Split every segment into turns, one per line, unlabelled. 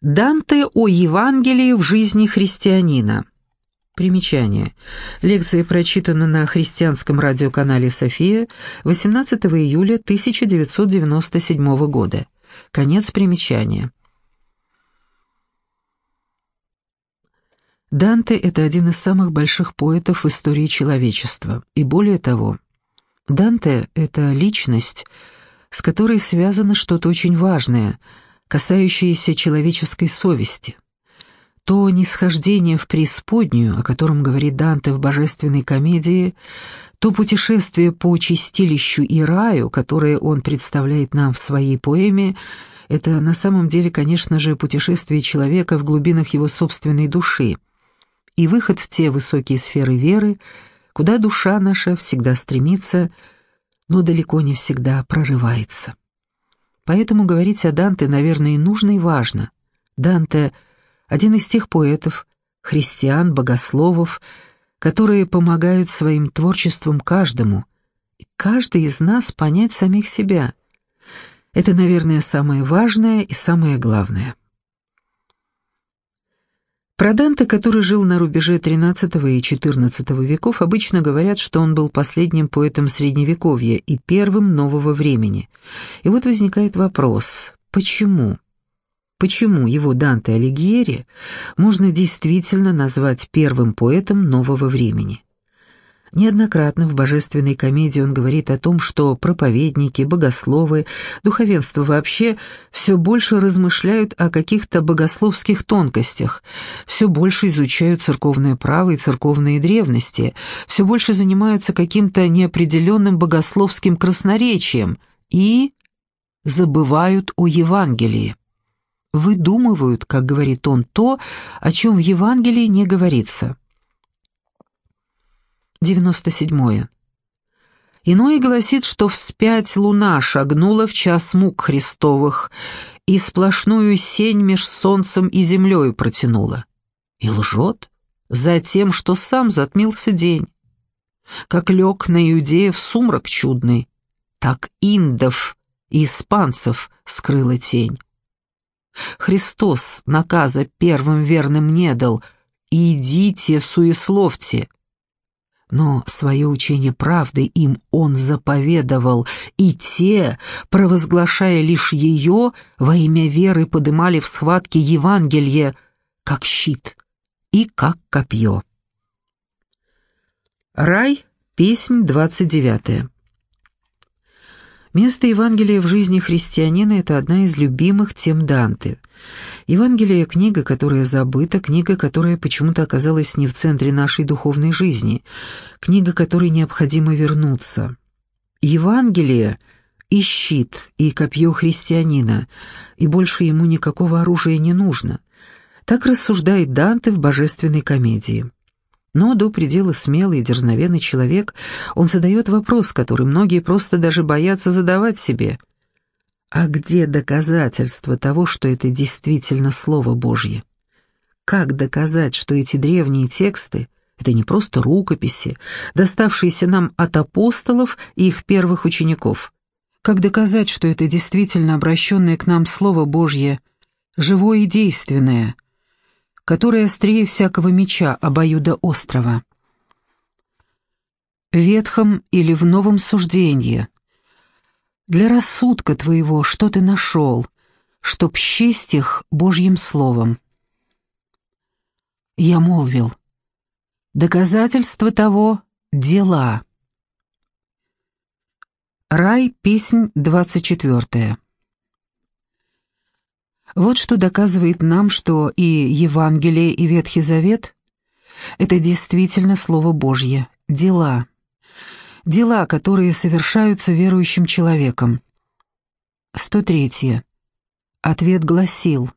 Данте о Евангелии в жизни христианина. Примечание. Лекция прочитана на христианском радиоканале «София» 18 июля 1997 года. Конец примечания. Данте – это один из самых больших поэтов в истории человечества. И более того, Данте – это личность, с которой связано что-то очень важное – касающиеся человеческой совести. То нисхождение в преисподнюю, о котором говорит Данте в божественной комедии, то путешествие по чистилищу и раю, которое он представляет нам в своей поэме, это на самом деле, конечно же, путешествие человека в глубинах его собственной души и выход в те высокие сферы веры, куда душа наша всегда стремится, но далеко не всегда прорывается. Поэтому говорить о Данте, наверное, и нужно, и важно. Данте — один из тех поэтов, христиан, богословов, которые помогают своим творчеством каждому, и каждый из нас понять самих себя. Это, наверное, самое важное и самое главное. Про Данте, который жил на рубеже XIII и XIV веков, обычно говорят, что он был последним поэтом Средневековья и первым нового времени. И вот возникает вопрос, почему? Почему его Данте Алигьери можно действительно назвать первым поэтом нового времени? Неоднократно в божественной комедии он говорит о том, что проповедники, богословы, духовенство вообще все больше размышляют о каких-то богословских тонкостях, все больше изучают церковное право и церковные древности, все больше занимаются каким-то неопределенным богословским красноречием и забывают о Евангелии. Выдумывают, как говорит он, то, о чем в Евангелии не говорится. 97. Иной гласит, что вспять луна шагнула в час мук Христовых и сплошную сень меж солнцем и землею протянула. И лжет за тем, что сам затмился день. Как лег на иудеев сумрак чудный, так индов и испанцев скрыла тень. Христос наказа первым верным не дал, «Идите, суесловьте», но свое учение правды им он заповедовал, и те, провозглашая лишь ее, во имя веры подымали в схватке Евангелие, как щит и как копье. Рай, песнь двадцать девятая. Место Евангелия в жизни христианина – это одна из любимых тем Данте. Евангелие – книга, которая забыта, книга, которая почему-то оказалась не в центре нашей духовной жизни, книга, которой необходимо вернуться. Евангелие – и щит, и копье христианина, и больше ему никакого оружия не нужно. Так рассуждает Данте в «Божественной комедии». Но до предела смелый и дерзновенный человек, он задает вопрос, который многие просто даже боятся задавать себе. А где доказательства того, что это действительно Слово Божье? Как доказать, что эти древние тексты — это не просто рукописи, доставшиеся нам от апостолов и их первых учеников? Как доказать, что это действительно обращенное к нам Слово Божье, живое и действенное — которое острее всякого меча обоюда острова. Ветхом или в новом суждении. Для рассудка твоего что ты нашел, чтоб счесть их Божьим словом? Я молвил. Доказательство того — дела. Рай, песнь двадцать четвертая. Вот что доказывает нам, что и Евангелие, и Ветхий Завет — это действительно Слово Божье, дела. Дела, которые совершаются верующим человеком. 103. Ответ гласил,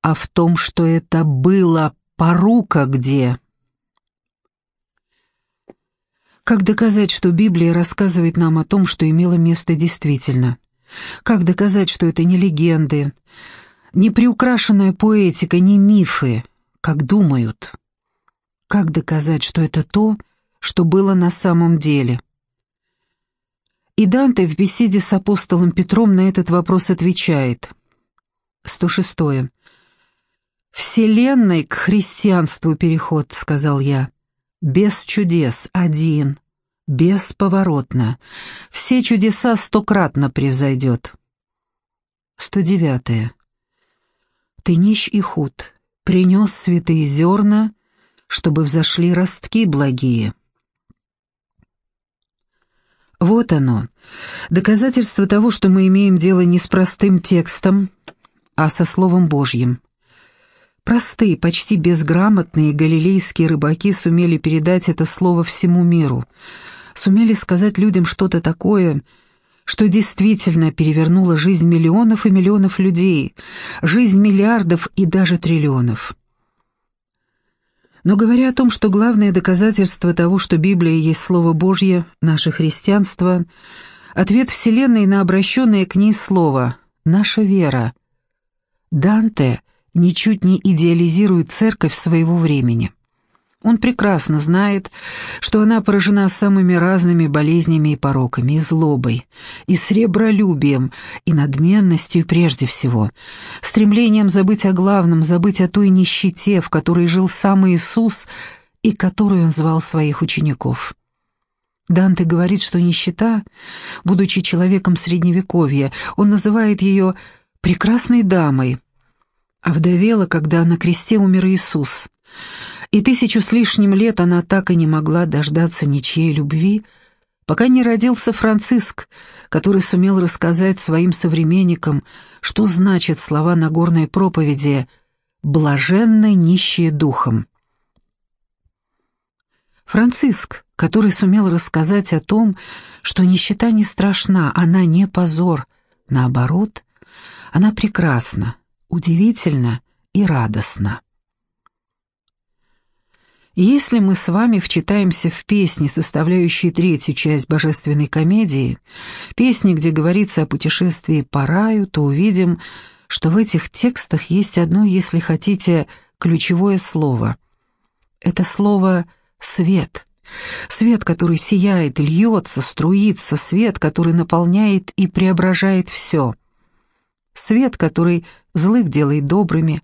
а в том, что это было порука где? Как доказать, что Библия рассказывает нам о том, что имело место действительно? Как доказать, что это не легенды, не приукрашенная поэтика, не мифы, как думают. Как доказать, что это то, что было на самом деле? И Данте в беседе с апостолом Петром на этот вопрос отвечает. 106. «Вселенной к христианству переход», — сказал я. «Без чудес, один, бесповоротно. Все чудеса стократно превзойдет». 109. «Ты нищ и худ, принес святые зерна, чтобы взошли ростки благие». Вот оно, доказательство того, что мы имеем дело не с простым текстом, а со Словом Божьим. Простые, почти безграмотные галилейские рыбаки сумели передать это слово всему миру, сумели сказать людям что-то такое, что действительно перевернуло жизнь миллионов и миллионов людей, жизнь миллиардов и даже триллионов. Но говоря о том, что главное доказательство того, что Библия есть Слово Божье, наше христианство, ответ Вселенной на обращенное к ней слово — наша вера. Данте ничуть не идеализирует церковь своего времени. Он прекрасно знает, что она поражена самыми разными болезнями и пороками, и злобой, и сребролюбием, и надменностью прежде всего, стремлением забыть о главном, забыть о той нищете, в которой жил сам Иисус и которую он звал своих учеников. Данте говорит, что нищета, будучи человеком Средневековья, он называет ее «прекрасной дамой», а вдовела, когда на кресте умер Иисус – и тысячу с лишним лет она так и не могла дождаться ничьей любви, пока не родился Франциск, который сумел рассказать своим современникам, что значат слова Нагорной проповеди «блаженны нищие духом». Франциск, который сумел рассказать о том, что нищета не страшна, она не позор, наоборот, она прекрасна, удивительна и радостна. Если мы с вами вчитаемся в песни, составляющие третью часть божественной комедии, песни, где говорится о путешествии по раю, то увидим, что в этих текстах есть одно, если хотите, ключевое слово. Это слово «свет». Свет, который сияет, льется, струится, свет, который наполняет и преображает все. Свет, который злых делает добрыми,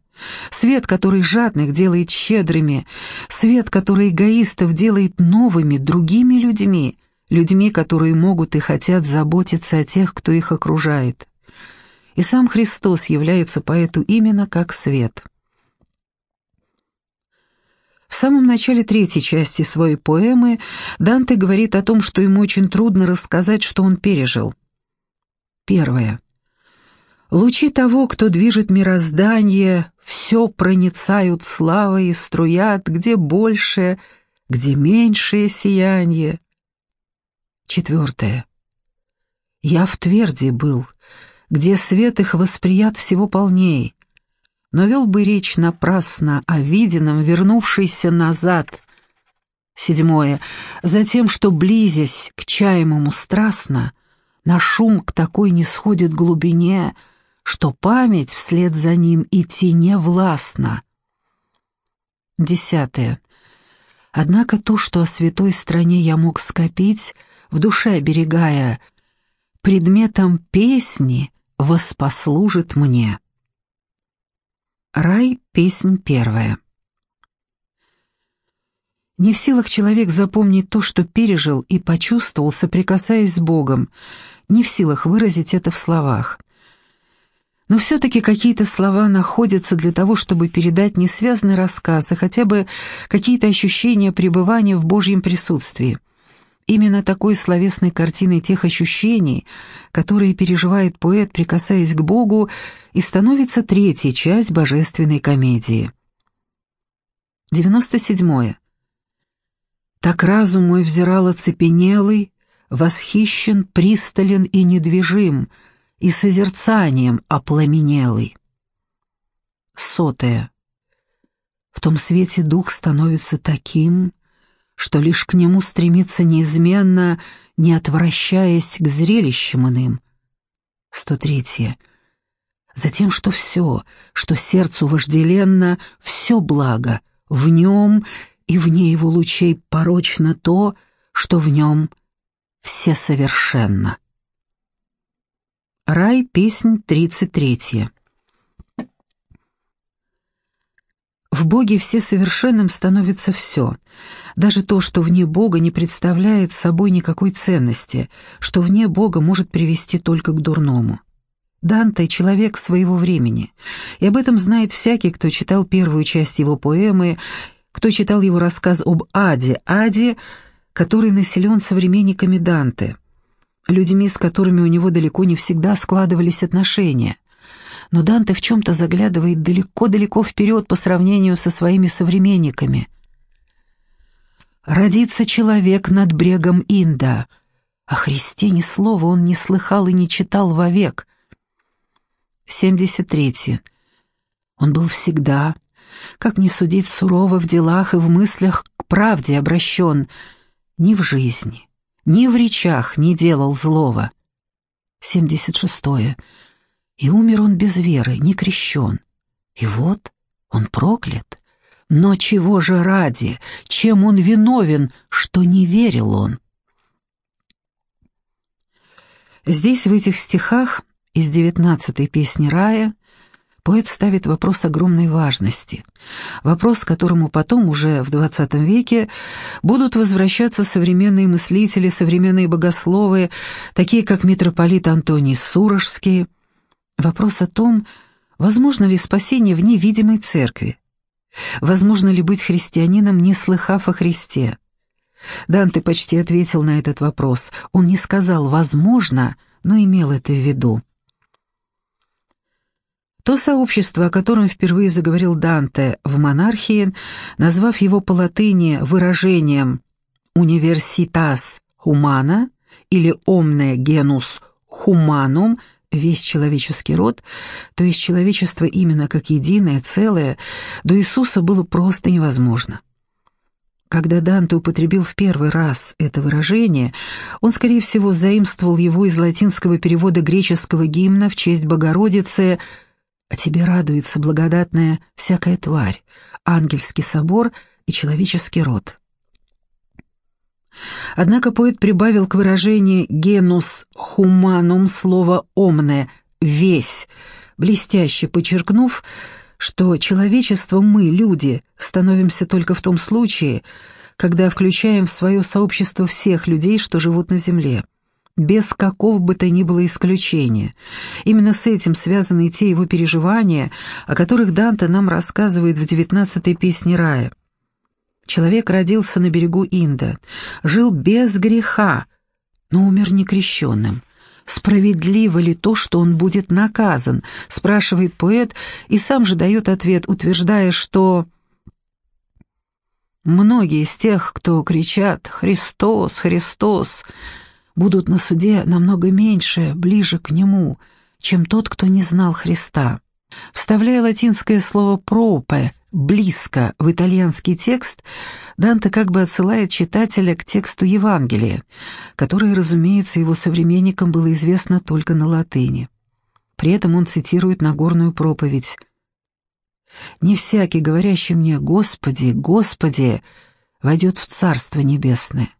Свет, который жадных делает щедрыми, свет, который эгоистов делает новыми, другими людьми, людьми, которые могут и хотят заботиться о тех, кто их окружает. И сам Христос является поэту именно как свет. В самом начале третьей части своей поэмы Данте говорит о том, что ему очень трудно рассказать, что он пережил. Первое. Лучи того, кто движет мироздание, все проницают славой и струят, где большее, где меньшее сияние. Четвертое. Я в тверди был, где свет их восприят всего полней, но вел бы речь напрасно о виденном, вернувшейся назад. Седьмое. Затем, что, близясь к чаемому страстно, на шум к такой не сходит глубине — что память вслед за ним идти не властна. Десятое. Однако то, что о святой стране я мог скопить, в душе оберегая, предметом песни воспослужит мне. Рай, песнь первая. Не в силах человек запомнить то, что пережил и почувствовал, соприкасаясь с Богом, не в силах выразить это в словах. Но все-таки какие-то слова находятся для того, чтобы передать несвязный рассказ, и хотя бы какие-то ощущения пребывания в Божьем присутствии. Именно такой словесной картиной тех ощущений, которые переживает поэт, прикасаясь к Богу, и становится третья часть божественной комедии. 97. Так разум мой взирал оцепенелый, восхищен, пристален и недвижим — и созерцанием опламенелый. Сотое. В том свете дух становится таким, что лишь к нему стремится неизменно, не отвращаясь к зрелищам иным. Сто третье. Затем, что все, что сердцу вожделенно, все благо, в нем и вне его лучей порочно то, что в нем все совершенно. Рай, песнь 33. В Боге всесовершенным становится все, даже то, что вне Бога не представляет собой никакой ценности, что вне Бога может привести только к дурному. Данте — человек своего времени, и об этом знает всякий, кто читал первую часть его поэмы, кто читал его рассказ об Аде, Аде, который населен современниками Данте, людьми, с которыми у него далеко не всегда складывались отношения. Но Данте в чем-то заглядывает далеко-далеко вперед по сравнению со своими современниками. «Родится человек над брегом Инда», о Христе ни слова он не слыхал и не читал вовек. 73. Он был всегда, как не судить сурово в делах и в мыслях к правде обращен, ни в жизни, ни в речах не делал злого. 76. И умер он без веры, не крещен. И вот он проклят. Но чего же ради, чем он виновен, что не верил он? Здесь, в этих стихах, из девятнадцатой песни рая поэт ставит вопрос огромной важности, вопрос, к которому потом, уже в XX веке, будут возвращаться современные мыслители, современные богословы, такие как митрополит Антоний Сурожский. Вопрос о том, возможно ли спасение вне видимой церкви, возможно ли быть христианином, не слыхав о Христе. Данте почти ответил на этот вопрос. Он не сказал «возможно», но имел это в виду. То сообщество, о котором впервые заговорил Данте в «Монархии», назвав его по латыни выражением «universitas humana» или «omne genus humanum», весь человеческий род, то есть человечество именно как единое, целое, до Иисуса было просто невозможно. Когда Данте употребил в первый раз это выражение, он, скорее всего, заимствовал его из латинского перевода греческого гимна в честь Богородицы – а тебе радуется благодатная всякая тварь, ангельский собор и человеческий род. Однако поэт прибавил к выражению «genus humanum» слово «omne» — «весь», блестяще подчеркнув, что человечество мы, люди, становимся только в том случае, когда включаем в свое сообщество всех людей, что живут на земле без какого бы то ни было исключения. Именно с этим связаны и те его переживания, о которых Данте нам рассказывает в девятнадцатой песне рая. Человек родился на берегу Инда, жил без греха, но умер некрещенным. «Справедливо ли то, что он будет наказан?» — спрашивает поэт, и сам же дает ответ, утверждая, что... Многие из тех, кто кричат «Христос! Христос!», будут на суде намного меньше, ближе к Нему, чем тот, кто не знал Христа. Вставляя латинское слово «пропе» — «близко» в итальянский текст, Данте как бы отсылает читателя к тексту Евангелия, которое, разумеется, его современникам было известно только на латыни. При этом он цитирует Нагорную проповедь «Не всякий, говорящий мне «Господи, Господи», войдет в Царство Небесное,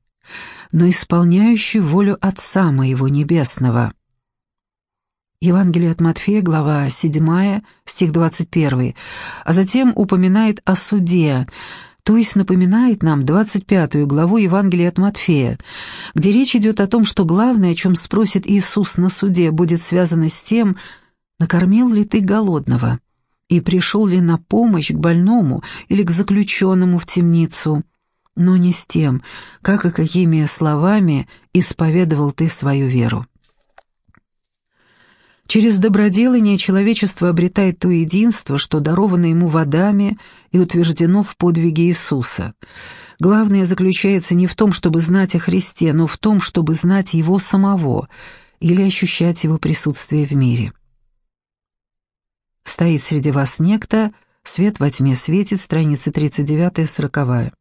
но исполняющий волю Отца моего Небесного». Евангелие от Матфея, глава 7, стих 21, а затем упоминает о суде, то есть напоминает нам 25 главу Евангелия от Матфея, где речь идет о том, что главное, о чем спросит Иисус на суде, будет связано с тем, накормил ли ты голодного? И пришел ли на помощь к больному или к заключенному в темницу но не с тем, как и какими словами исповедовал ты свою веру. Через доброделание человечество обретает то единство, что даровано ему водами и утверждено в подвиге Иисуса. Главное заключается не в том, чтобы знать о Христе, но в том, чтобы знать Его самого или ощущать Его присутствие в мире. Стоит среди вас некто, свет во тьме светит, страница 39-40.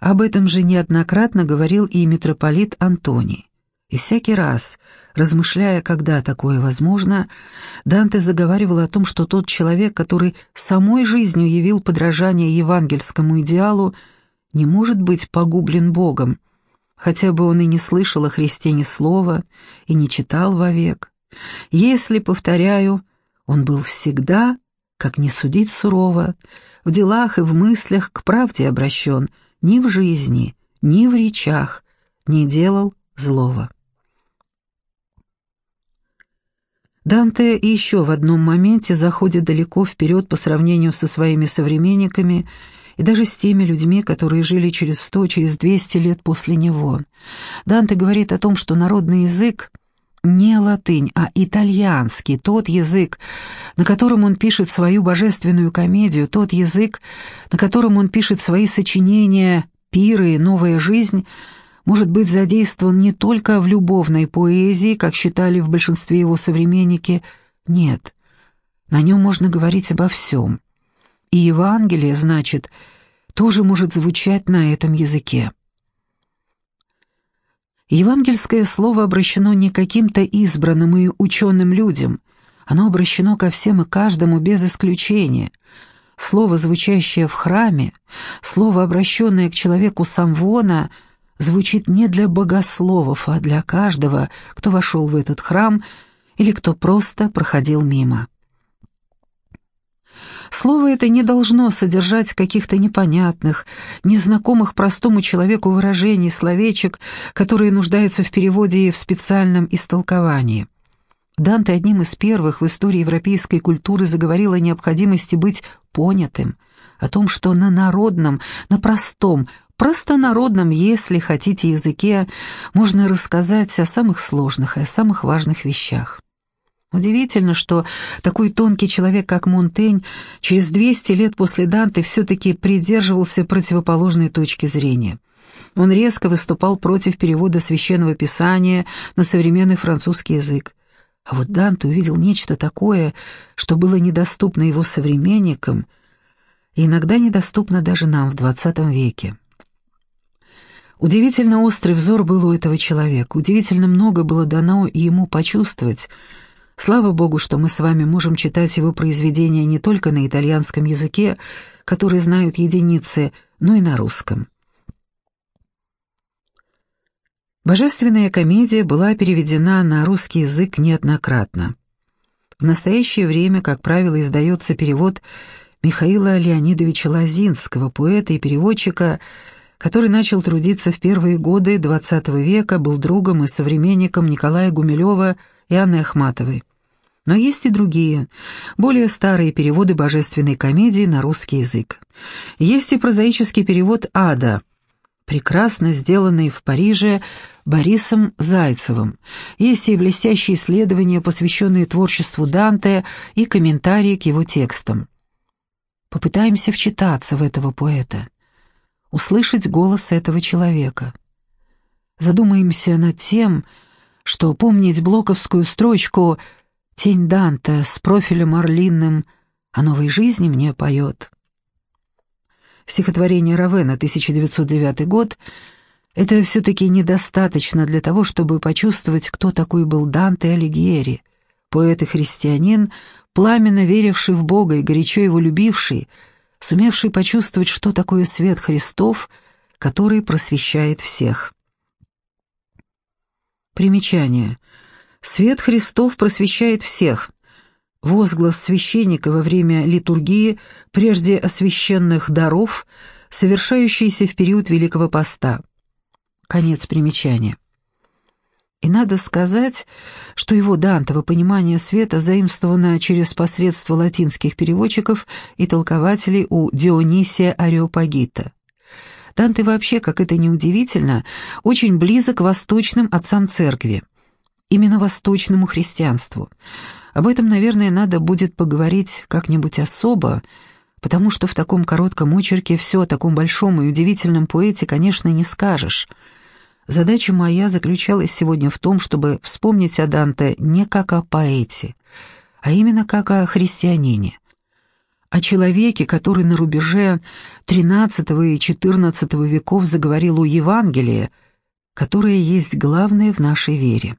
Об этом же неоднократно говорил и митрополит Антоний. И всякий раз, размышляя, когда такое возможно, Данте заговаривал о том, что тот человек, который самой жизнью явил подражание евангельскому идеалу, не может быть погублен Богом, хотя бы он и не слышал о Христе ни слова и не читал вовек. Если, повторяю, он был всегда, как не судить сурово, в делах и в мыслях к правде обращен, ни в жизни, ни в речах, не делал злого. Данте еще в одном моменте заходит далеко вперед по сравнению со своими современниками и даже с теми людьми, которые жили через сто, через двести лет после него. Данте говорит о том, что народный язык не латынь, а итальянский, тот язык, на котором он пишет свою божественную комедию, тот язык, на котором он пишет свои сочинения «Пиры» и «Новая жизнь», может быть задействован не только в любовной поэзии, как считали в большинстве его современники, нет, на нем можно говорить обо всем. И Евангелие, значит, тоже может звучать на этом языке. Евангельское слово обращено не каким-то избранным и ученым людям, оно обращено ко всем и каждому без исключения. Слово, звучащее в храме, слово, обращенное к человеку самвона — звучит не для богословов, а для каждого, кто вошел в этот храм или кто просто проходил мимо. Слово это не должно содержать каких-то непонятных, незнакомых простому человеку выражений, словечек, которые нуждаются в переводе и в специальном истолковании. Данте одним из первых в истории европейской культуры заговорил о необходимости быть понятым, о том, что на народном, на простом, простонародном, если хотите, языке можно рассказать о самых сложных и о самых важных вещах. Удивительно, что такой тонкий человек, как Монтень, через 200 лет после Данте все-таки придерживался противоположной точки зрения. Он резко выступал против перевода священного писания на современный французский язык. А вот Данте увидел нечто такое, что было недоступно его современникам и иногда недоступно даже нам в XX веке. Удивительно острый взор был у этого человека, удивительно много было дано ему почувствовать. Слава Богу, что мы с вами можем читать его произведения не только на итальянском языке, который знают единицы, но и на русском. Божественная комедия была переведена на русский язык неоднократно. В настоящее время, как правило, издается перевод Михаила Леонидовича Лозинского, поэта и переводчика, который начал трудиться в первые годы XX века, был другом и современником Николая Гумилева и Анны Ахматовой. Но есть и другие, более старые переводы божественной комедии на русский язык. Есть и прозаический перевод «Ада», прекрасно сделанный в Париже Борисом Зайцевым. Есть и блестящие исследования, посвященные творчеству Данте и комментарии к его текстам. Попытаемся вчитаться в этого поэта услышать голос этого человека. Задумаемся над тем, что помнить блоковскую строчку «Тень Данте с профилем орлиным о новой жизни мне поет». Стихотворение Равена, 1909 год, это все-таки недостаточно для того, чтобы почувствовать, кто такой был Данте Алигьери, поэт и христианин, пламенно веривший в Бога и горячо его любивший, сумевший почувствовать, что такое свет Христов, который просвещает всех. Примечание. Свет Христов просвещает всех. Возглас священника во время литургии прежде освященных даров, совершающийся в период Великого Поста. Конец примечания. И надо сказать, что его Дантово понимание света заимствовано через посредство латинских переводчиков и толкователей у Дионисия Ареопагита. Данте вообще, как это ни удивительно, очень близок к восточным отцам церкви, именно восточному христианству. Об этом, наверное, надо будет поговорить как-нибудь особо, потому что в таком коротком очерке все о таком большом и удивительном поэте, конечно, не скажешь – Задача моя заключалась сегодня в том, чтобы вспомнить о Данте не как о поэте, а именно как о христианине, о человеке, который на рубеже XIII и XIV веков заговорил о Евангелии, которое есть главное в нашей вере.